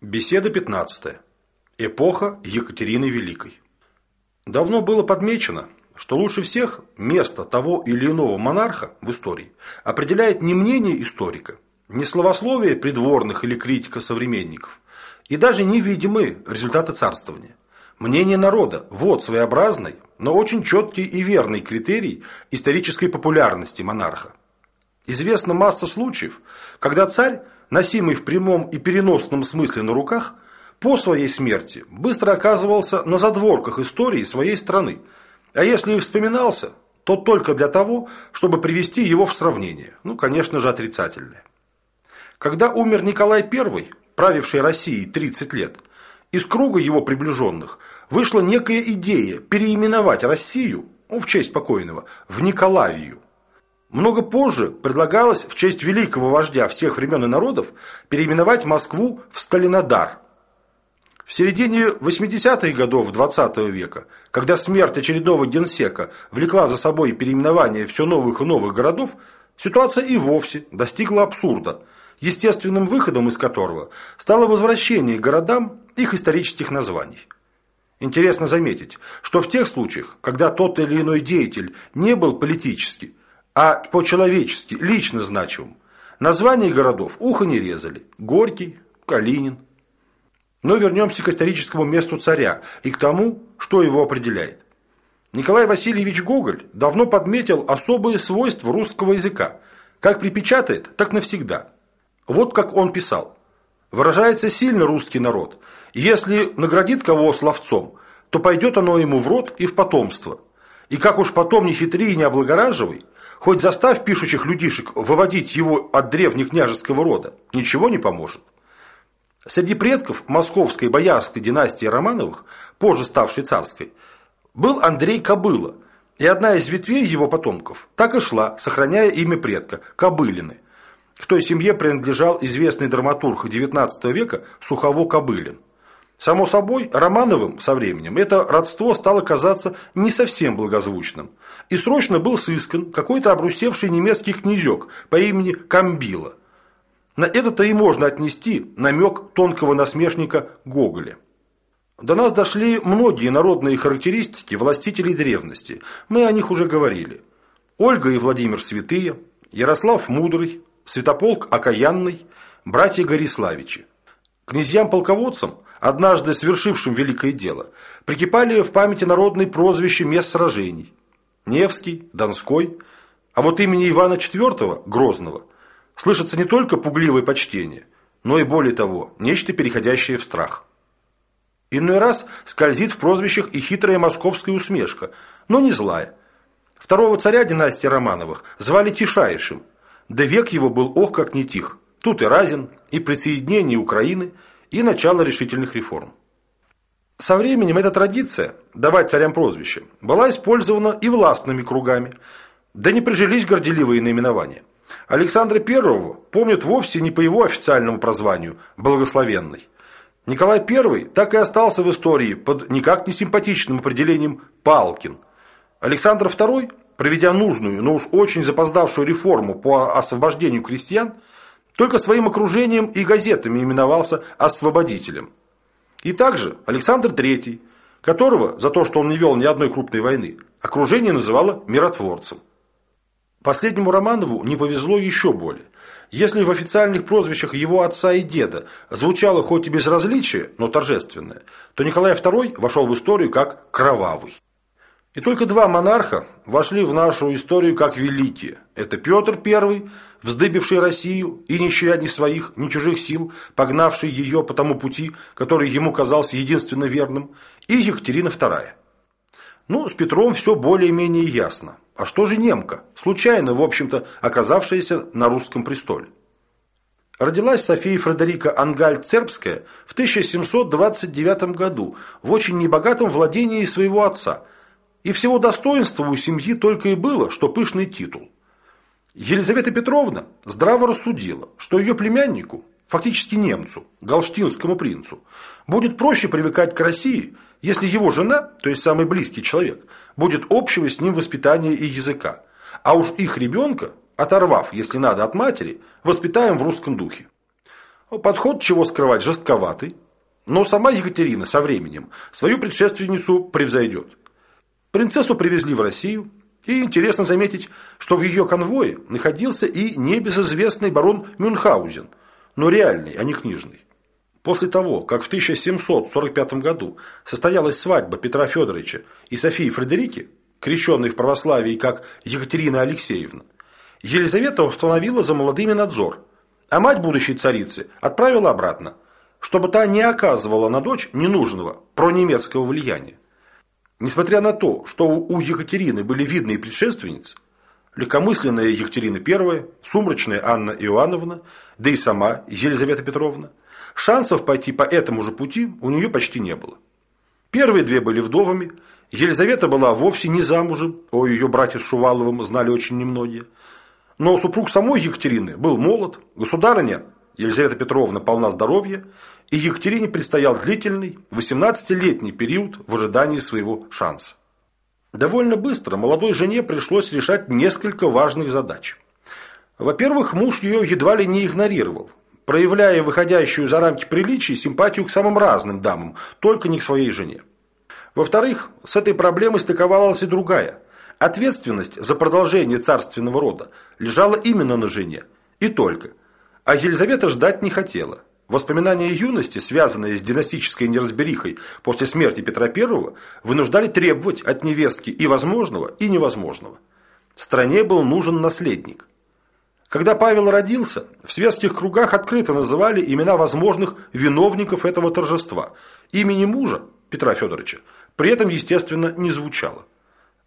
Беседа 15. Эпоха Екатерины Великой. Давно было подмечено, что лучше всех место того или иного монарха в истории определяет не мнение историка, не словословие придворных или критика современников, и даже невидимые результаты царствования. Мнение народа – вот своеобразный, но очень четкий и верный критерий исторической популярности монарха. Известна масса случаев, когда царь – носимый в прямом и переносном смысле на руках, по своей смерти быстро оказывался на задворках истории своей страны, а если и вспоминался, то только для того, чтобы привести его в сравнение, ну, конечно же, отрицательное. Когда умер Николай I, правивший Россией 30 лет, из круга его приближенных вышла некая идея переименовать Россию, ну, в честь покойного, в Николавию. Много позже предлагалось в честь великого вождя всех времен и народов переименовать Москву в Сталинодар. В середине 80-х годов XX -го века, когда смерть очередного генсека влекла за собой переименование все новых и новых городов, ситуация и вовсе достигла абсурда, естественным выходом из которого стало возвращение городам их исторических названий. Интересно заметить, что в тех случаях, когда тот или иной деятель не был политически а по-человечески, лично значимым. Названия городов ухо не резали. Горький, Калинин. Но вернемся к историческому месту царя и к тому, что его определяет. Николай Васильевич Гоголь давно подметил особые свойства русского языка. Как припечатает, так навсегда. Вот как он писал. Выражается сильно русский народ. Если наградит кого словцом, то пойдет оно ему в рот и в потомство. И как уж потом не хитри и не облагораживай, Хоть заставь пишущих людишек выводить его от древнекняжеского рода, ничего не поможет. Среди предков московской боярской династии Романовых, позже ставшей царской, был Андрей Кобыла, и одна из ветвей его потомков так и шла, сохраняя имя предка – Кобылины. К той семье принадлежал известный драматург XIX века Сухово Кобылин. Само собой, Романовым со временем это родство стало казаться не совсем благозвучным. И срочно был сыскан какой-то обрусевший немецкий князек по имени Камбила. На это-то и можно отнести намек тонкого насмешника Гоголя. До нас дошли многие народные характеристики властителей древности. Мы о них уже говорили. Ольга и Владимир Святые, Ярослав Мудрый, Святополк Окаянный, братья Гориславичи. Князьям-полководцам – однажды свершившим великое дело, прикипали в памяти народные прозвища мест сражений. Невский, Донской, а вот имени Ивана IV, Грозного, слышится не только пугливое почтение, но и более того, нечто переходящее в страх. Иной раз скользит в прозвищах и хитрая московская усмешка, но не злая. Второго царя династии Романовых звали Тишайшим, да век его был ох как не тих. Тут и Разин, и присоединение Украины – и начало решительных реформ. Со временем эта традиция, давать царям прозвище, была использована и властными кругами, да не прижились горделивые наименования. Александра I помнят вовсе не по его официальному прозванию «благословенный». Николай I так и остался в истории под никак не симпатичным определением «Палкин». Александр II, проведя нужную, но уж очень запоздавшую реформу по освобождению крестьян, только своим окружением и газетами именовался освободителем. И также Александр III, которого за то, что он не вел ни одной крупной войны, окружение называло миротворцем. Последнему Романову не повезло еще более. Если в официальных прозвищах его отца и деда звучало хоть и безразличие, но торжественное, то Николай II вошел в историю как «кровавый». И только два монарха вошли в нашу историю как великие. Это Петр I, вздыбивший Россию и не щадя ни своих, ни чужих сил, погнавший ее по тому пути, который ему казался единственно верным, и Екатерина II. Ну, с Петром все более-менее ясно. А что же немка, случайно, в общем-то, оказавшаяся на русском престоле? Родилась София Фредерика Ангальд-Цербская в 1729 году в очень небогатом владении своего отца – и всего достоинства у семьи только и было, что пышный титул. Елизавета Петровна здраво рассудила, что ее племяннику, фактически немцу, галштинскому принцу, будет проще привыкать к России, если его жена, то есть самый близкий человек, будет общего с ним воспитания и языка, а уж их ребенка, оторвав, если надо, от матери, воспитаем в русском духе. Подход, чего скрывать, жестковатый, но сама Екатерина со временем свою предшественницу превзойдет. Принцессу привезли в Россию, и интересно заметить, что в ее конвое находился и небезызвестный барон Мюнхгаузен, но реальный, а не книжный. После того, как в 1745 году состоялась свадьба Петра Федоровича и Софии Фредерики, крещенной в православии как Екатерина Алексеевна, Елизавета установила за молодыми надзор, а мать будущей царицы отправила обратно, чтобы та не оказывала на дочь ненужного пронемецкого влияния. Несмотря на то, что у Екатерины были видные предшественницы, легкомысленная Екатерина I, сумрачная Анна Иоанновна, да и сама Елизавета Петровна, шансов пойти по этому же пути у нее почти не было. Первые две были вдовами, Елизавета была вовсе не замужем, о ее брате с Шуваловым знали очень немногие. Но супруг самой Екатерины был молод, государыня Елизавета Петровна полна здоровья, и Екатерине предстоял длительный, 18-летний период в ожидании своего шанса. Довольно быстро молодой жене пришлось решать несколько важных задач. Во-первых, муж ее едва ли не игнорировал, проявляя выходящую за рамки приличий симпатию к самым разным дамам, только не к своей жене. Во-вторых, с этой проблемой стыковалась и другая. Ответственность за продолжение царственного рода лежала именно на жене, и только. А Елизавета ждать не хотела. Воспоминания юности, связанные с династической неразберихой после смерти Петра I, вынуждали требовать от невестки и возможного, и невозможного. Стране был нужен наследник. Когда Павел родился, в светских кругах открыто называли имена возможных виновников этого торжества. Имени мужа, Петра Федоровича, при этом, естественно, не звучало.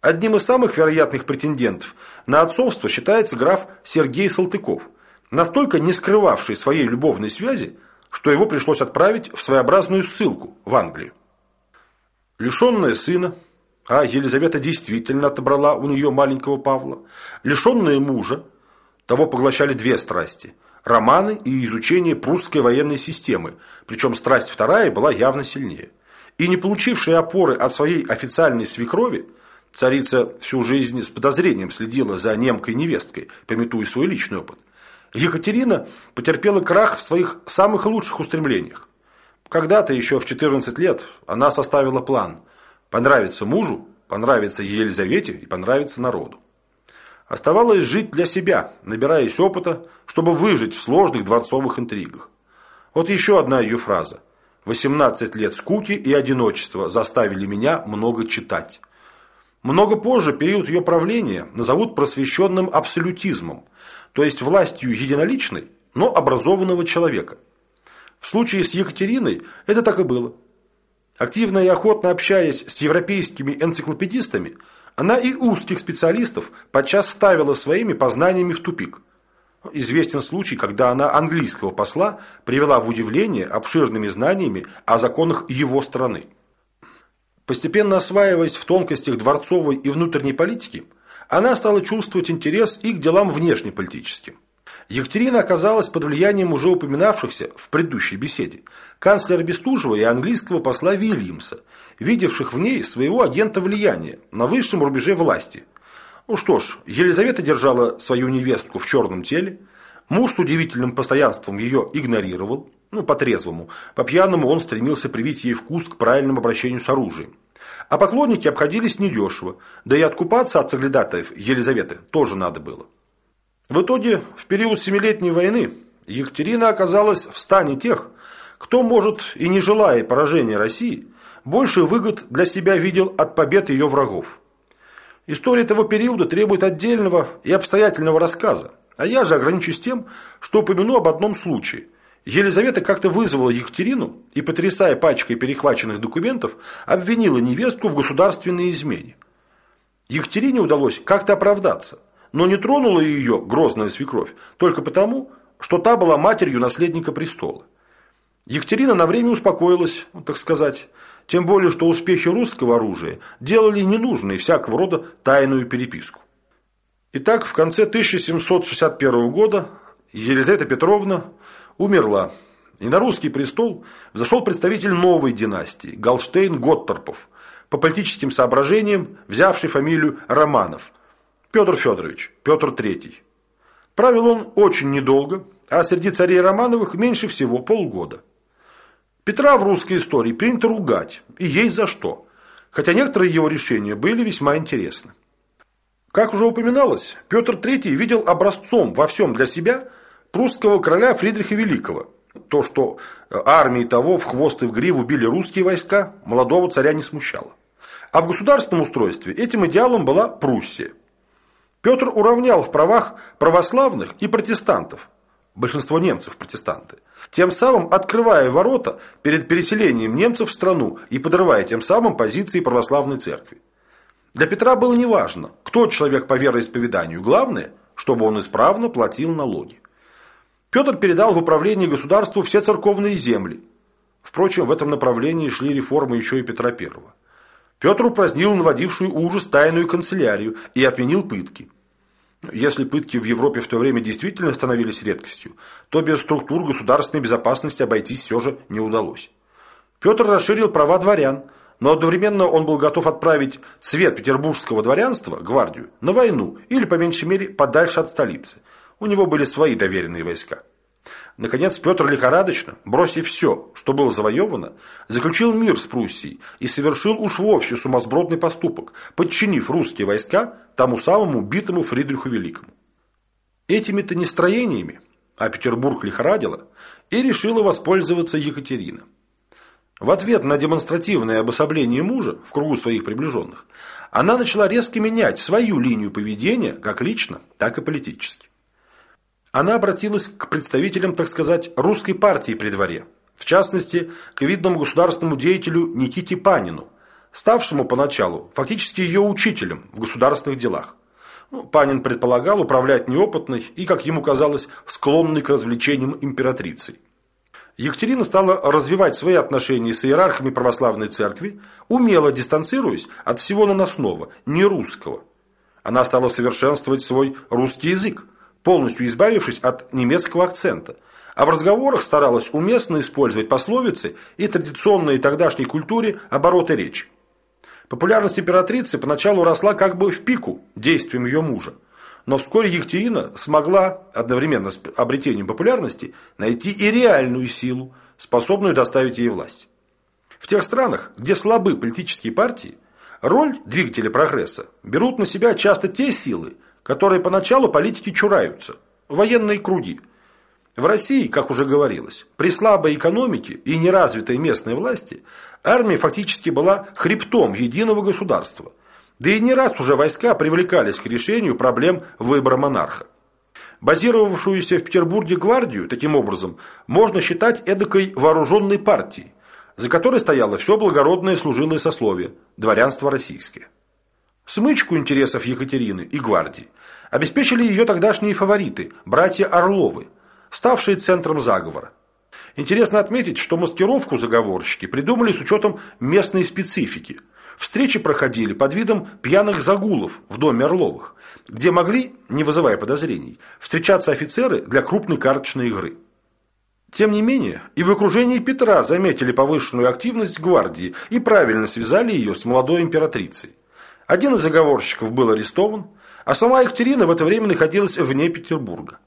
Одним из самых вероятных претендентов на отцовство считается граф Сергей Салтыков, настолько не скрывавший своей любовной связи, что его пришлось отправить в своеобразную ссылку в Англию. Лишенная сына, а Елизавета действительно отобрала у нее маленького Павла, лишенная мужа, того поглощали две страсти – романы и изучение прусской военной системы, причем страсть вторая была явно сильнее. И не получившая опоры от своей официальной свекрови, царица всю жизнь с подозрением следила за немкой-невесткой, пометуя свой личный опыт – Екатерина потерпела крах в своих самых лучших устремлениях. Когда-то, еще в 14 лет, она составила план понравиться мужу, понравиться Елизавете и понравиться народу. Оставалось жить для себя, набираясь опыта, чтобы выжить в сложных дворцовых интригах. Вот еще одна ее фраза. «18 лет скуки и одиночества заставили меня много читать». Много позже период ее правления назовут просвещенным абсолютизмом, то есть властью единоличной, но образованного человека. В случае с Екатериной это так и было. Активно и охотно общаясь с европейскими энциклопедистами, она и узких специалистов подчас ставила своими познаниями в тупик. Известен случай, когда она английского посла привела в удивление обширными знаниями о законах его страны. Постепенно осваиваясь в тонкостях дворцовой и внутренней политики, она стала чувствовать интерес и к делам внешнеполитическим. Екатерина оказалась под влиянием уже упоминавшихся в предыдущей беседе канцлера Бестужева и английского посла Вильямса, видевших в ней своего агента влияния на высшем рубеже власти. Ну что ж, Елизавета держала свою невестку в черном теле, муж с удивительным постоянством ее игнорировал, ну, по-трезвому, по-пьяному он стремился привить ей вкус к правильному обращению с оружием. А поклонники обходились недешево, да и откупаться от соглядатаев Елизаветы тоже надо было. В итоге, в период Семилетней войны Екатерина оказалась в стане тех, кто, может, и не желая поражения России, больше выгод для себя видел от побед ее врагов. История того периода требует отдельного и обстоятельного рассказа, а я же ограничусь тем, что упомяну об одном случае – Елизавета как-то вызвала Екатерину и, потрясая пачкой перехваченных документов, обвинила невестку в государственной измене. Екатерине удалось как-то оправдаться, но не тронула ее грозная свекровь только потому, что та была матерью наследника престола. Екатерина на время успокоилась, так сказать, тем более, что успехи русского оружия делали ненужной всякого рода тайную переписку. Итак, в конце 1761 года Елизавета Петровна умерла. И на русский престол зашел представитель новой династии, Галштейн-Готторпов, по политическим соображениям взявший фамилию Романов, Петр Федорович, Петр III. Правил он очень недолго, а среди царей Романовых меньше всего полгода. Петра в русской истории принято ругать, и есть за что, хотя некоторые его решения были весьма интересны. Как уже упоминалось, Петр III видел образцом во всем для себя прусского короля Фридриха Великого. То, что армии того в хвост и в гриву били русские войска, молодого царя не смущало. А в государственном устройстве этим идеалом была Пруссия. Петр уравнял в правах православных и протестантов, большинство немцев протестанты, тем самым открывая ворота перед переселением немцев в страну и подрывая тем самым позиции православной церкви. Для Петра было неважно, кто человек по вероисповеданию, главное, чтобы он исправно платил налоги. Петр передал в управление государству все церковные земли. Впрочем, в этом направлении шли реформы еще и Петра I. Петр упразднил наводившую ужас тайную канцелярию и отменил пытки. Если пытки в Европе в то время действительно становились редкостью, то без структур государственной безопасности обойтись все же не удалось. Петр расширил права дворян – но одновременно он был готов отправить цвет петербургского дворянства, гвардию, на войну или, по меньшей мере, подальше от столицы. У него были свои доверенные войска. Наконец, Петр лихорадочно, бросив все, что было завоевано, заключил мир с Пруссией и совершил уж вовсе сумасбродный поступок, подчинив русские войска тому самому битому Фридриху Великому. Этими-то нестроениями, а Петербург лихорадило, и решила воспользоваться Екатерина. В ответ на демонстративное обособление мужа в кругу своих приближенных, она начала резко менять свою линию поведения как лично, так и политически. Она обратилась к представителям, так сказать, русской партии при дворе, в частности, к видному государственному деятелю Никите Панину, ставшему поначалу фактически ее учителем в государственных делах. Ну, Панин предполагал управлять неопытной и, как ему казалось, склонной к развлечениям императрицей. Екатерина стала развивать свои отношения с иерархами православной церкви, умело дистанцируясь от всего наносного, не русского. Она стала совершенствовать свой русский язык, полностью избавившись от немецкого акцента, а в разговорах старалась уместно использовать пословицы и традиционные тогдашней культуре обороты речи. Популярность императрицы поначалу росла как бы в пику действиям ее мужа. Но вскоре Екатерина смогла, одновременно с обретением популярности, найти и реальную силу, способную доставить ей власть. В тех странах, где слабы политические партии, роль двигателя прогресса берут на себя часто те силы, которые поначалу политики чураются – военные круги. В России, как уже говорилось, при слабой экономике и неразвитой местной власти армия фактически была хребтом единого государства – да и не раз уже войска привлекались к решению проблем выбора монарха. Базировавшуюся в Петербурге гвардию, таким образом, можно считать эдакой вооруженной партией, за которой стояло все благородное служилое сословие, дворянство российское. Смычку интересов Екатерины и гвардии обеспечили ее тогдашние фавориты, братья Орловы, ставшие центром заговора. Интересно отметить, что маскировку заговорщики придумали с учетом местной специфики – Встречи проходили под видом пьяных загулов в доме Орловых, где могли, не вызывая подозрений, встречаться офицеры для крупной карточной игры. Тем не менее, и в окружении Петра заметили повышенную активность гвардии и правильно связали ее с молодой императрицей. Один из заговорщиков был арестован, а сама Екатерина в это время находилась вне Петербурга.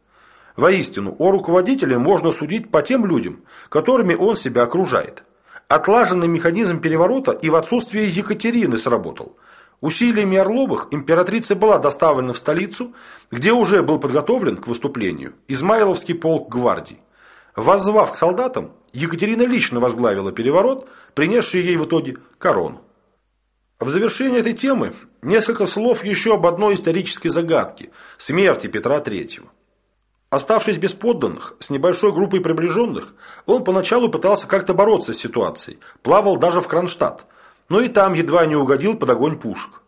Воистину, о руководителе можно судить по тем людям, которыми он себя окружает – Отлаженный механизм переворота и в отсутствие Екатерины сработал. Усилиями Орловых императрица была доставлена в столицу, где уже был подготовлен к выступлению Измайловский полк гвардии. Воззвав к солдатам, Екатерина лично возглавила переворот, принесший ей в итоге корону. В завершение этой темы несколько слов еще об одной исторической загадке – смерти Петра III. Оставшись без подданных, с небольшой группой приближенных, он поначалу пытался как-то бороться с ситуацией, плавал даже в Кронштадт, но и там едва не угодил под огонь пушек.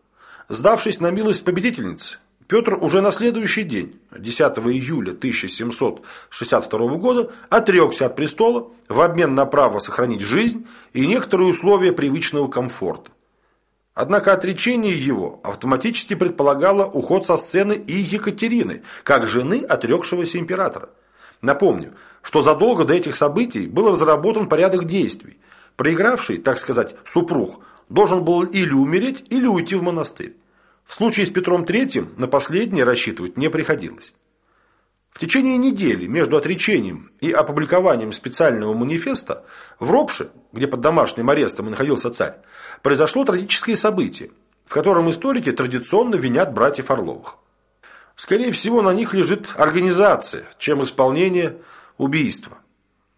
Сдавшись на милость победительницы, Петр уже на следующий день, 10 июля 1762 года, отрекся от престола в обмен на право сохранить жизнь и некоторые условия привычного комфорта. Однако отречение его автоматически предполагало уход со сцены и Екатерины, как жены отрекшегося императора. Напомню, что задолго до этих событий был разработан порядок действий. Проигравший, так сказать, супруг должен был или умереть, или уйти в монастырь. В случае с Петром III на последнее рассчитывать не приходилось. В течение недели между отречением и опубликованием специального манифеста в Ропше, где под домашним арестом и находился царь, произошло трагическое событие, в котором историки традиционно винят братьев Орловых. Скорее всего, на них лежит организация, чем исполнение убийства.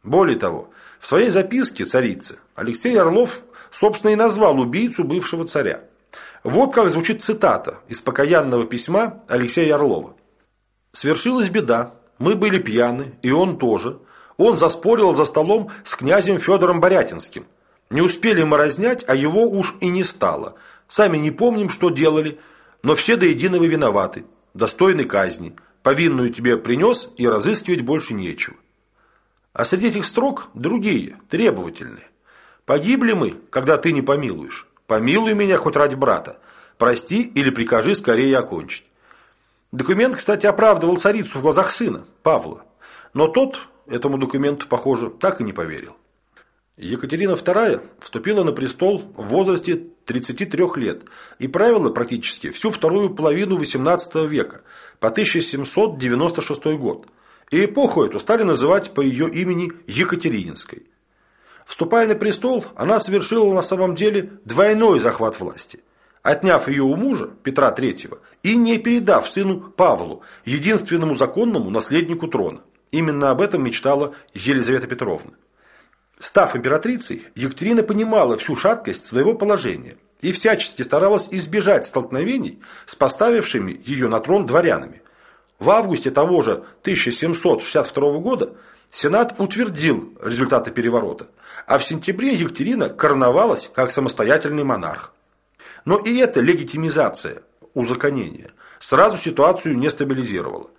Более того, в своей записке царицы Алексей Орлов, собственно, и назвал убийцу бывшего царя. Вот как звучит цитата из покаянного письма Алексея Орлова. Свершилась беда. Мы были пьяны, и он тоже. Он заспорил за столом с князем Федором Борятинским. Не успели мы разнять, а его уж и не стало. Сами не помним, что делали, но все до единого виноваты, достойны казни. Повинную тебе принес, и разыскивать больше нечего. А среди этих строк другие, требовательные. Погибли мы, когда ты не помилуешь. Помилуй меня хоть ради брата. Прости или прикажи скорее окончить. Документ, кстати, оправдывал царицу в глазах сына, Павла. Но тот этому документу, похоже, так и не поверил. Екатерина II вступила на престол в возрасте 33 лет и правила практически всю вторую половину XVIII века, по 1796 год. И эпоху эту стали называть по ее имени Екатерининской. Вступая на престол, она совершила на самом деле двойной захват власти отняв ее у мужа, Петра III, и не передав сыну Павлу, единственному законному наследнику трона. Именно об этом мечтала Елизавета Петровна. Став императрицей, Екатерина понимала всю шаткость своего положения и всячески старалась избежать столкновений с поставившими ее на трон дворянами. В августе того же 1762 года Сенат утвердил результаты переворота, а в сентябре Екатерина короновалась как самостоятельный монарх. Но и эта легитимизация, узаконение, сразу ситуацию не стабилизировала.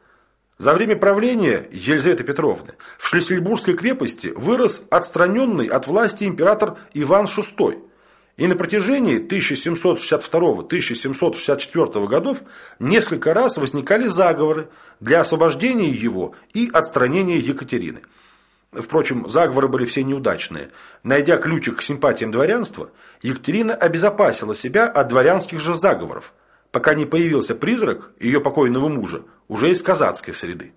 За время правления Елизаветы Петровны в Шлиссельбургской крепости вырос отстраненный от власти император Иван VI. И на протяжении 1762-1764 годов несколько раз возникали заговоры для освобождения его и отстранения Екатерины. Впрочем, заговоры были все неудачные. Найдя ключик к симпатиям дворянства, Екатерина обезопасила себя от дворянских же заговоров, пока не появился призрак ее покойного мужа, уже из казацкой среды.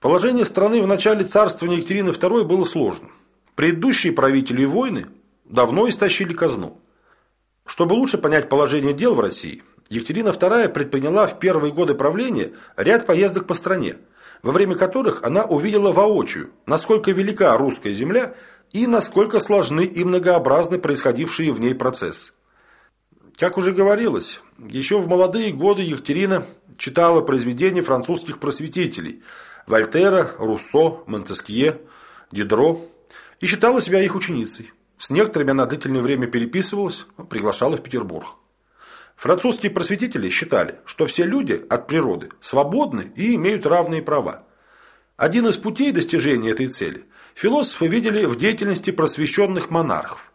Положение страны в начале царствования Екатерины II было сложным. Предыдущие правители и войны давно истощили казну. Чтобы лучше понять положение дел в России, Екатерина II предприняла в первые годы правления ряд поездок по стране – во время которых она увидела воочию, насколько велика русская земля и насколько сложны и многообразны происходившие в ней процессы. Как уже говорилось, еще в молодые годы Екатерина читала произведения французских просветителей Вольтера, Руссо, Монтескье, Дидро и считала себя их ученицей. С некоторыми она длительное время переписывалась, приглашала в Петербург. Французские просветители считали, что все люди от природы свободны и имеют равные права. Один из путей достижения этой цели философы видели в деятельности просвещенных монархов.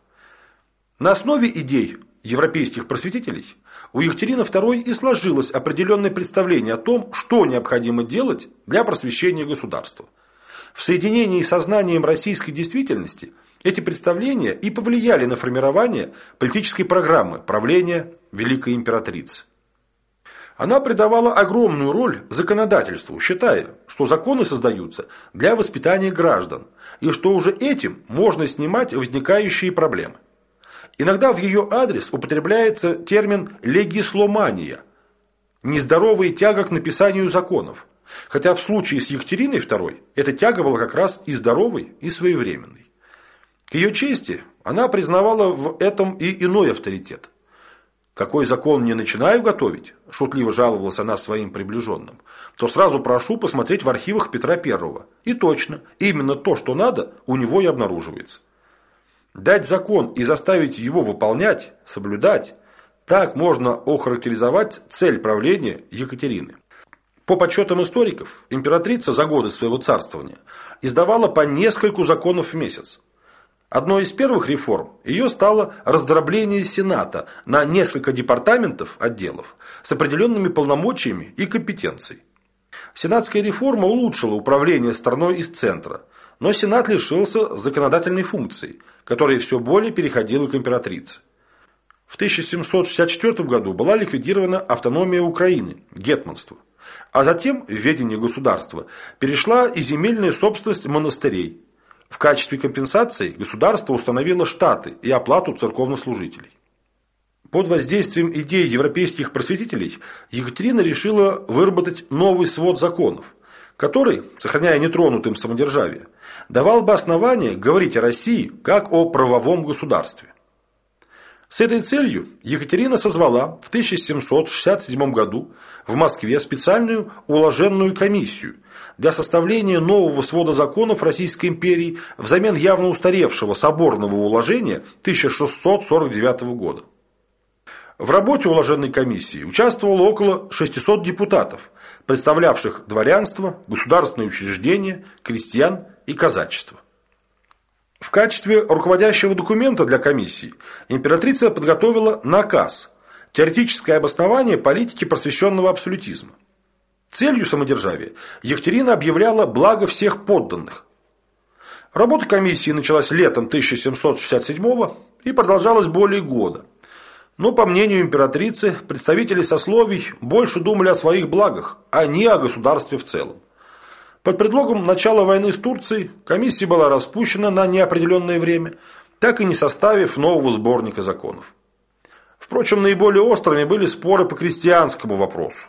На основе идей европейских просветителей у Екатерины II и сложилось определенное представление о том, что необходимо делать для просвещения государства. В соединении с сознанием российской действительности – эти представления и повлияли на формирование политической программы правления Великой Императрицы. Она придавала огромную роль законодательству, считая, что законы создаются для воспитания граждан, и что уже этим можно снимать возникающие проблемы. Иногда в ее адрес употребляется термин «легисломания» – нездоровая тяга к написанию законов, хотя в случае с Екатериной II эта тяга была как раз и здоровой, и своевременной. К ее чести, она признавала в этом и иной авторитет. «Какой закон не начинаю готовить?» – шутливо жаловалась она своим приближенным. «То сразу прошу посмотреть в архивах Петра Первого. И точно, именно то, что надо, у него и обнаруживается. Дать закон и заставить его выполнять, соблюдать – так можно охарактеризовать цель правления Екатерины. По подсчетам историков, императрица за годы своего царствования издавала по нескольку законов в месяц. Одной из первых реформ ее стало раздробление Сената на несколько департаментов, отделов, с определенными полномочиями и компетенцией. Сенатская реформа улучшила управление страной из центра, но Сенат лишился законодательной функции, которая все более переходила к императрице. В 1764 году была ликвидирована автономия Украины, гетманство. А затем в ведение государства перешла и земельная собственность монастырей. В качестве компенсации государство установило штаты и оплату церковнослужителей. Под воздействием идей европейских просветителей Екатерина решила выработать новый свод законов, который, сохраняя нетронутым самодержавие, давал бы основание говорить о России как о правовом государстве. С этой целью Екатерина созвала в 1767 году в Москве специальную уложенную комиссию для составления нового свода законов Российской империи взамен явно устаревшего соборного уложения 1649 года. В работе уложенной комиссии участвовало около 600 депутатов, представлявших дворянство, государственные учреждения, крестьян и казачество. В качестве руководящего документа для комиссии императрица подготовила наказ «Теоретическое обоснование политики просвещенного абсолютизма». Целью самодержавия Екатерина объявляла благо всех подданных. Работа комиссии началась летом 1767 и продолжалась более года. Но, по мнению императрицы, представители сословий больше думали о своих благах, а не о государстве в целом. Под предлогом начала войны с Турцией комиссия была распущена на неопределенное время, так и не составив нового сборника законов. Впрочем, наиболее острыми были споры по крестьянскому вопросу.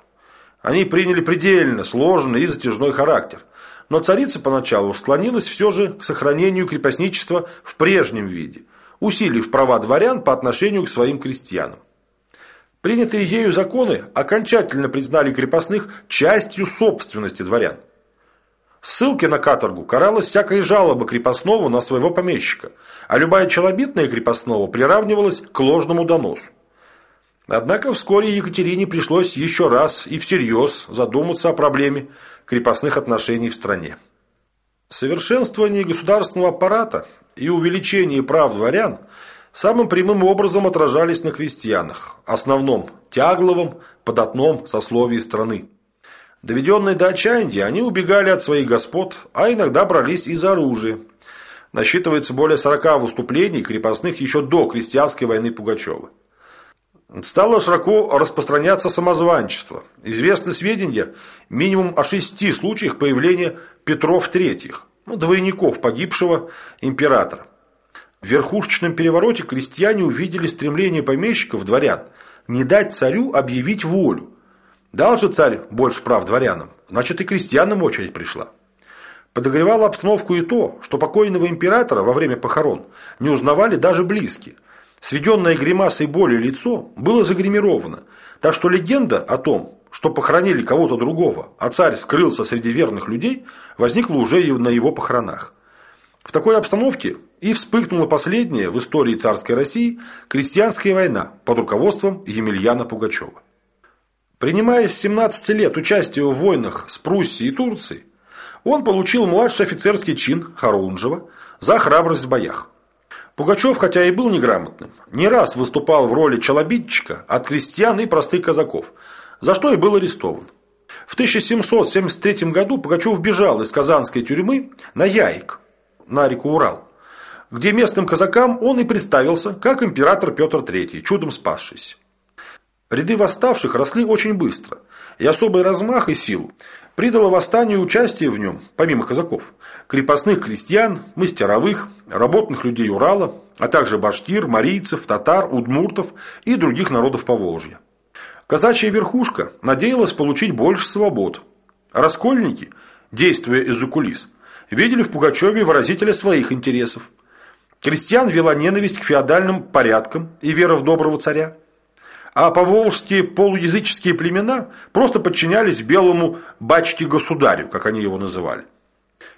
Они приняли предельно сложный и затяжной характер, но царица поначалу склонилась все же к сохранению крепостничества в прежнем виде, усилив права дворян по отношению к своим крестьянам. Принятые ею законы окончательно признали крепостных частью собственности дворян. Ссылки на каторгу каралась всякая жалоба крепостного на своего помещика, а любая челобитная крепостного приравнивалась к ложному доносу. Однако вскоре Екатерине пришлось еще раз и всерьез задуматься о проблеме крепостных отношений в стране. Совершенствование государственного аппарата и увеличение прав дворян самым прямым образом отражались на крестьянах, основном тягловом, податном сословии страны. Доведенные до отчаяния, они убегали от своих господ, а иногда брались и за оружие. Насчитывается более 40 выступлений крепостных еще до крестьянской войны Пугачева. Стало широко распространяться самозванчество. Известны сведения минимум о шести случаях появления Петров III, ну, двойников погибшего императора. В верхушечном перевороте крестьяне увидели стремление помещиков, дворян, не дать царю объявить волю, Дал же царь больше прав дворянам, значит и крестьянам очередь пришла. Подогревало обстановку и то, что покойного императора во время похорон не узнавали даже близкие. Сведенное гримасой боли лицо было загримировано, так что легенда о том, что похоронили кого-то другого, а царь скрылся среди верных людей, возникла уже и на его похоронах. В такой обстановке и вспыхнула последняя в истории царской России крестьянская война под руководством Емельяна Пугачева. Принимая с 17 лет участие в войнах с Пруссией и Турцией, он получил младший офицерский чин Харунжева за храбрость в боях. Пугачев, хотя и был неграмотным, не раз выступал в роли челобитчика от крестьян и простых казаков, за что и был арестован. В 1773 году Пугачев бежал из казанской тюрьмы на Яик, на реку Урал, где местным казакам он и представился как император Петр III, чудом спасшийся. Ряды восставших росли очень быстро, и особый размах и силу придало восстанию участие в нем, помимо казаков, крепостных крестьян, мастеровых, работных людей Урала, а также башкир, марийцев, татар, удмуртов и других народов Поволжья. Казачья верхушка надеялась получить больше свобод. Раскольники, действуя из-за кулис, видели в Пугачеве выразителя своих интересов. Крестьян вела ненависть к феодальным порядкам и вера в доброго царя а поволжские полуязыческие племена просто подчинялись белому бачке-государю, как они его называли.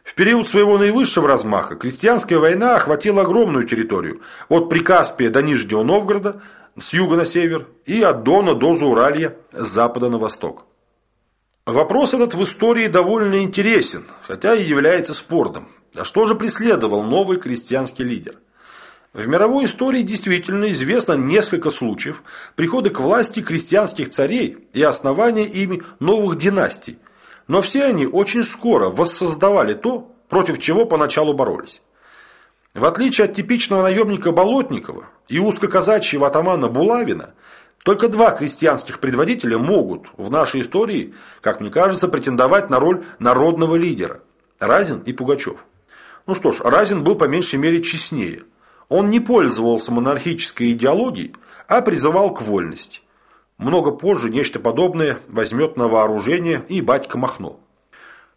В период своего наивысшего размаха крестьянская война охватила огромную территорию, от Прикаспия до Нижнего Новгорода, с юга на север, и от Дона до Зауралья, с запада на восток. Вопрос этот в истории довольно интересен, хотя и является спорным. А что же преследовал новый крестьянский лидер? В мировой истории действительно известно несколько случаев прихода к власти крестьянских царей и основания ими новых династий, но все они очень скоро воссоздавали то, против чего поначалу боролись. В отличие от типичного наемника Болотникова и узкоказачьего атамана Булавина, Только два крестьянских предводителя могут в нашей истории, как мне кажется, претендовать на роль народного лидера – Разин и Пугачев. Ну что ж, Разин был по меньшей мере честнее. Он не пользовался монархической идеологией, а призывал к вольности. Много позже нечто подобное возьмет на вооружение и батька Махно.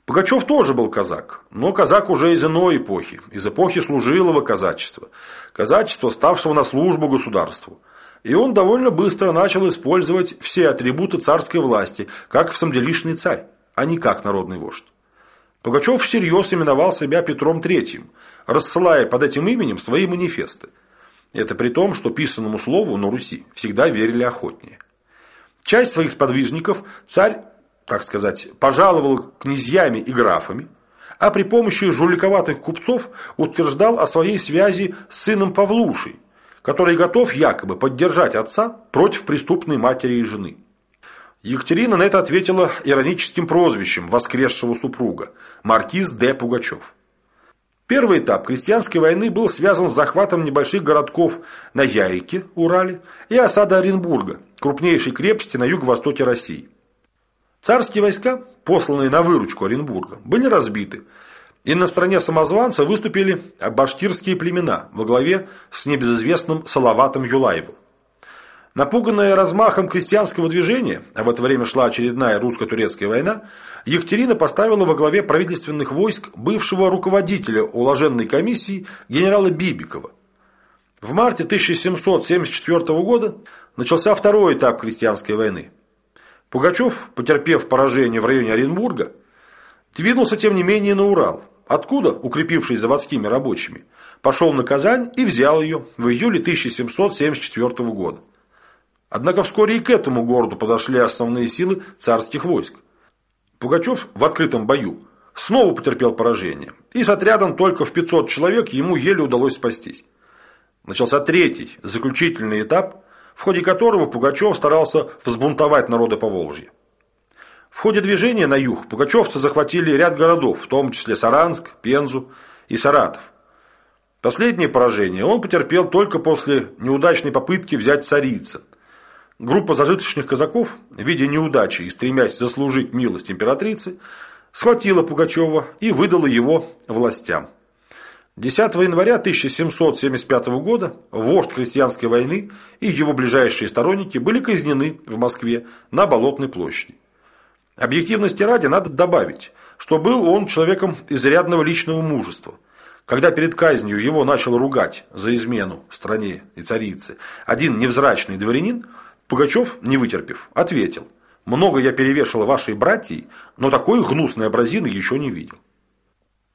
Пугачев тоже был казак, но казак уже из иной эпохи, из эпохи служилого казачества, казачества, ставшего на службу государству. И он довольно быстро начал использовать все атрибуты царской власти, как в самделишный царь, а не как народный вождь. Пугачев всерьез именовал себя Петром III, рассылая под этим именем свои манифесты. Это при том, что писанному слову на Руси всегда верили охотнее. Часть своих сподвижников царь так сказать, пожаловал князьями и графами, а при помощи жуликоватых купцов утверждал о своей связи с сыном Павлушей, который готов якобы поддержать отца против преступной матери и жены. Екатерина на это ответила ироническим прозвищем воскресшего супруга – маркиз Д. Пугачев. Первый этап крестьянской войны был связан с захватом небольших городков на Яйке, Урале, и осадой Оренбурга, крупнейшей крепости на юго-востоке России. Царские войска, посланные на выручку Оренбурга, были разбиты, и на стороне самозванца выступили башкирские племена во главе с небезызвестным Салаватом Юлаевым. Напуганная размахом крестьянского движения, а в это время шла очередная русско-турецкая война, Екатерина поставила во главе правительственных войск бывшего руководителя уложенной комиссии генерала Бибикова. В марте 1774 года начался второй этап крестьянской войны. Пугачев, потерпев поражение в районе Оренбурга, двинулся тем не менее на Урал, откуда, укрепившись заводскими рабочими, пошел на Казань и взял ее в июле 1774 года. Однако вскоре и к этому городу подошли основные силы царских войск. Пугачев в открытом бою снова потерпел поражение, и с отрядом только в 500 человек ему еле удалось спастись. Начался третий, заключительный этап в ходе которого Пугачев старался взбунтовать народы Поволжья. В ходе движения на юг пугачевцы захватили ряд городов, в том числе Саранск, Пензу и Саратов. Последнее поражение он потерпел только после неудачной попытки взять Царицын. Группа зажиточных казаков, видя неудачи и стремясь заслужить милость императрицы, схватила Пугачева и выдала его властям. 10 января 1775 года вождь крестьянской войны и его ближайшие сторонники были казнены в Москве на Болотной площади. Объективности ради надо добавить, что был он человеком изрядного личного мужества. Когда перед казнью его начал ругать за измену стране и царице один невзрачный дворянин, Пугачев, не вытерпев, ответил «Много я перевешал вашей братьей, но такой гнусной образины еще не видел».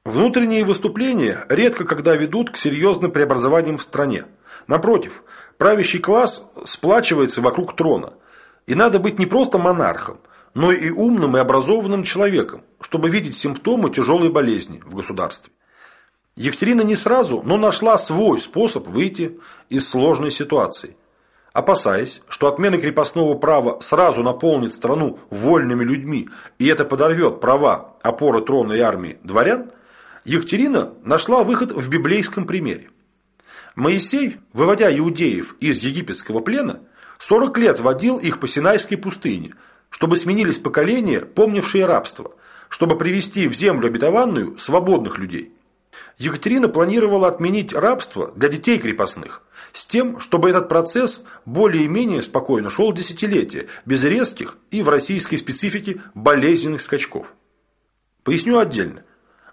Внутренние выступления редко когда ведут к серьезным преобразованиям в стране. Напротив, правящий класс сплачивается вокруг трона. И надо быть не просто монархом, но и умным и образованным человеком, чтобы видеть симптомы тяжелой болезни в государстве. Екатерина не сразу, но нашла свой способ выйти из сложной ситуации. Опасаясь, что отмена крепостного права сразу наполнит страну вольными людьми, и это подорвет права опоры трона и армии дворян, Екатерина нашла выход в библейском примере. Моисей, выводя иудеев из египетского плена, 40 лет водил их по Синайской пустыне, чтобы сменились поколения, помнившие рабство, чтобы привести в землю обетованную свободных людей. Екатерина планировала отменить рабство для детей крепостных, с тем, чтобы этот процесс более-менее спокойно шел десятилетия, без резких и в российской специфике болезненных скачков. Поясню отдельно.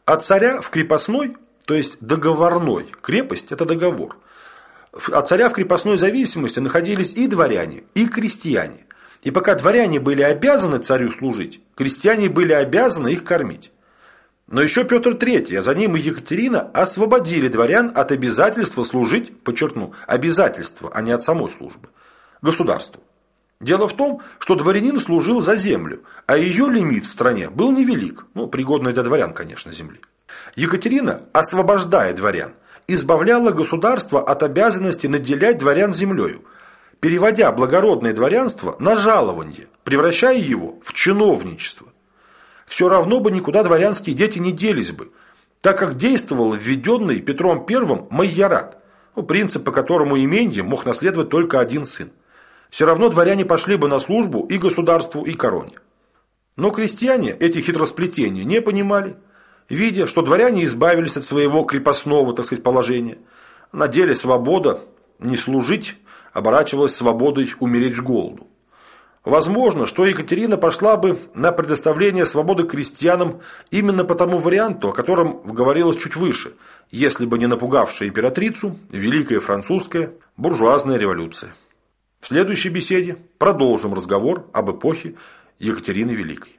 От царя в крепостной, то есть договорной, крепость – это договор. От царя в крепостной зависимости находились и дворяне, и крестьяне. И пока дворяне были обязаны царю служить, крестьяне были обязаны их кормить. Но еще Петр III, а за ним и Екатерина освободили дворян от обязательства служить, подчеркну, обязательства, а не от самой службы, государству. Дело в том, что дворянин служил за землю, а ее лимит в стране был невелик, ну, пригодный для дворян, конечно, земли. Екатерина, освобождая дворян, избавляла государство от обязанности наделять дворян землею, переводя благородное дворянство на жалование, превращая его в чиновничество. Все равно бы никуда дворянские дети не делись бы, так как действовал введенный Петром I майорат, ну, принцип, по которому имение мог наследовать только один сын. Все равно дворяне пошли бы на службу и государству, и короне. Но крестьяне эти хитросплетения не понимали, видя, что дворяне избавились от своего крепостного, так сказать, положения. На деле свобода не служить оборачивалась свободой умереть с голоду. Возможно, что Екатерина пошла бы на предоставление свободы крестьянам именно по тому варианту, о котором говорилось чуть выше, если бы не напугавшая императрицу Великая Французская буржуазная революция. В следующей беседе продолжим разговор об эпохе Екатерины Великой.